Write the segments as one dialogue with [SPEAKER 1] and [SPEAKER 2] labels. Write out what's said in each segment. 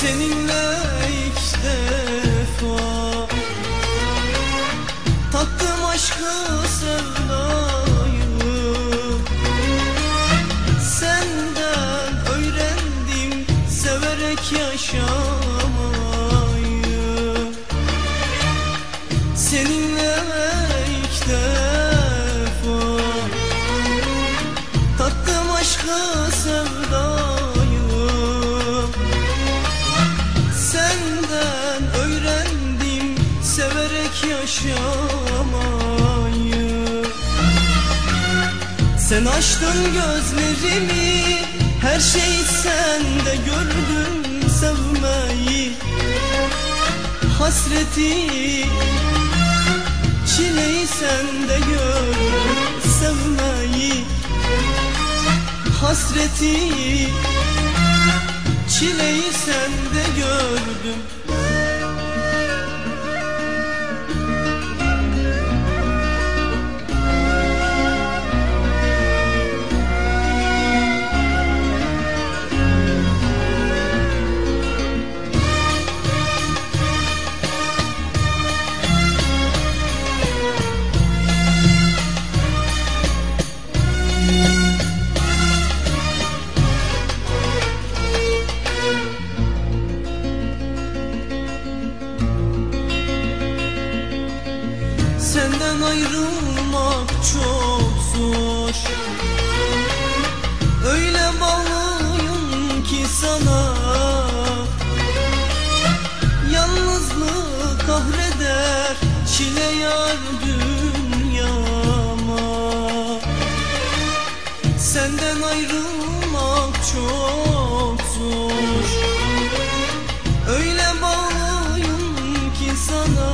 [SPEAKER 1] Seninle yaşamayı Sen açtın gözlerimi her şeyi sende gördüm sevmeyi. Hasreti çileyi sende gördüm sevmeyi. Hasreti çileyi sende gördüm Senden ayrılmak çok zor. Öyle bağlıyım ki sana. Yalnızlık kahreder Çile yar Senden ayrılmak çok zor. Öyle bağlıyım ki sana.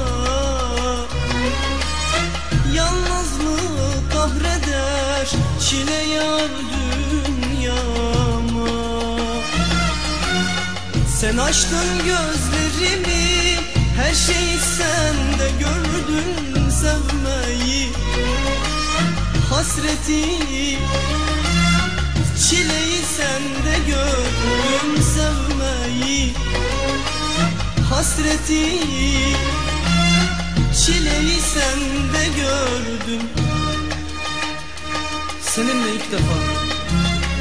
[SPEAKER 1] Yalnızlık kahreder Çile yar dünyama. Sen açtın gözlerimi Her şeyi sende gördüm sevmeyi Hasreti. Çileyi sende gördüm sevmeyi. Hasreti. Çileyi sende gördüm.
[SPEAKER 2] Seninle ilk defa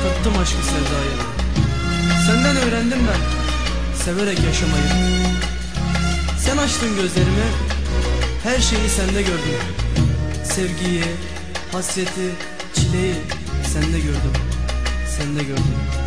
[SPEAKER 2] tattım aşkı sevdayı Senden öğrendim ben severek yaşamayı. Sen açtın gözlerimi her şeyi sende gördüm. Sevgiyi, hasreti, çileyi sende gördüm Sende gördüm